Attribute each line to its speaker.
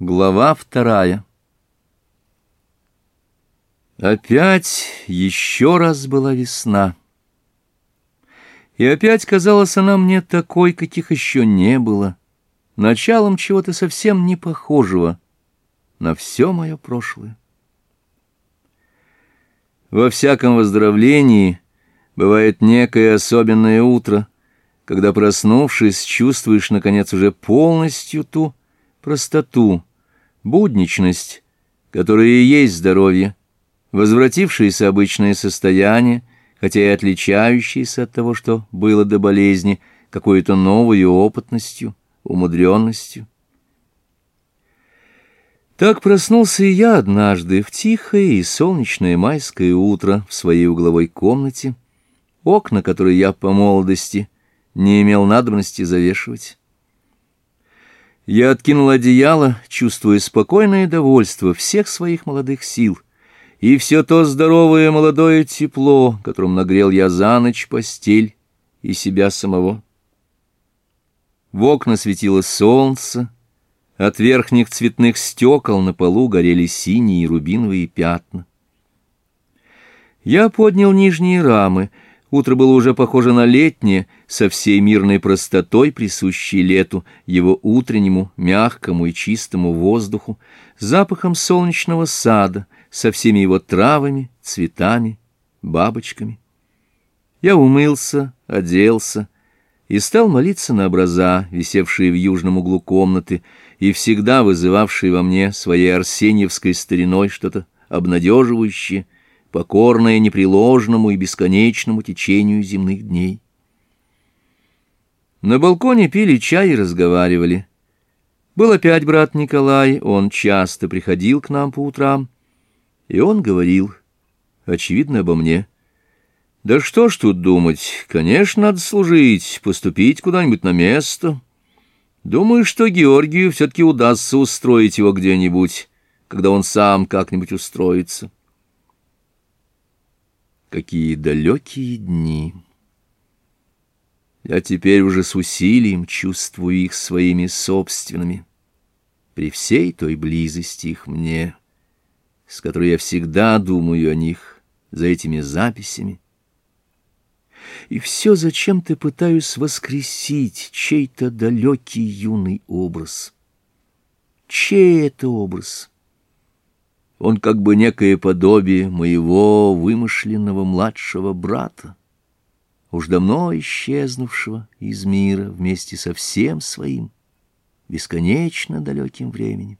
Speaker 1: Глава вторая Опять еще раз была весна. И опять казалась она мне такой, каких еще не было, началом чего-то совсем не похожего на все мое прошлое. Во всяком выздоровлении бывает некое особенное утро, когда, проснувшись, чувствуешь, наконец, уже полностью ту простоту, Будничность, которая и есть здоровье, возвратившееся обычное состояние, хотя и отличающееся от того, что было до болезни, какой-то новой опытностью, умудренностью. Так проснулся и я однажды в тихое и солнечное майское утро в своей угловой комнате, окна, которые я по молодости не имел надобности завешивать. Я откинул одеяло, чувствуя спокойное довольство всех своих молодых сил, и все то здоровое молодое тепло, которым нагрел я за ночь постель и себя самого. В окна светило солнце, от верхних цветных стекол на полу горели синие и рубиновые пятна. Я поднял нижние рамы — Утро было уже похоже на летнее, со всей мирной простотой, присущей лету, его утреннему, мягкому и чистому воздуху, запахом солнечного сада, со всеми его травами, цветами, бабочками. Я умылся, оделся и стал молиться на образа, висевшие в южном углу комнаты, и всегда вызывавшие во мне своей арсеньевской стариной что-то обнадеживающее — покорная непреложному и бесконечному течению земных дней. На балконе пили чай и разговаривали. Был опять брат Николай, он часто приходил к нам по утрам, и он говорил, очевидно, обо мне. «Да что ж тут думать, конечно, надо служить, поступить куда-нибудь на место. Думаю, что Георгию все-таки удастся устроить его где-нибудь, когда он сам как-нибудь устроится» какие далекие дни. Я теперь уже с усилием чувствую их своими собственными, при всей той близости их мне, с которой я всегда думаю о них за этими записями. И все зачем ты пытаюсь воскресить чей-то далекий юный образ. Чей это образ? Он как бы некое подобие моего вымышленного младшего брата, уж давно исчезнувшего из мира вместе со всем своим бесконечно далеким временем.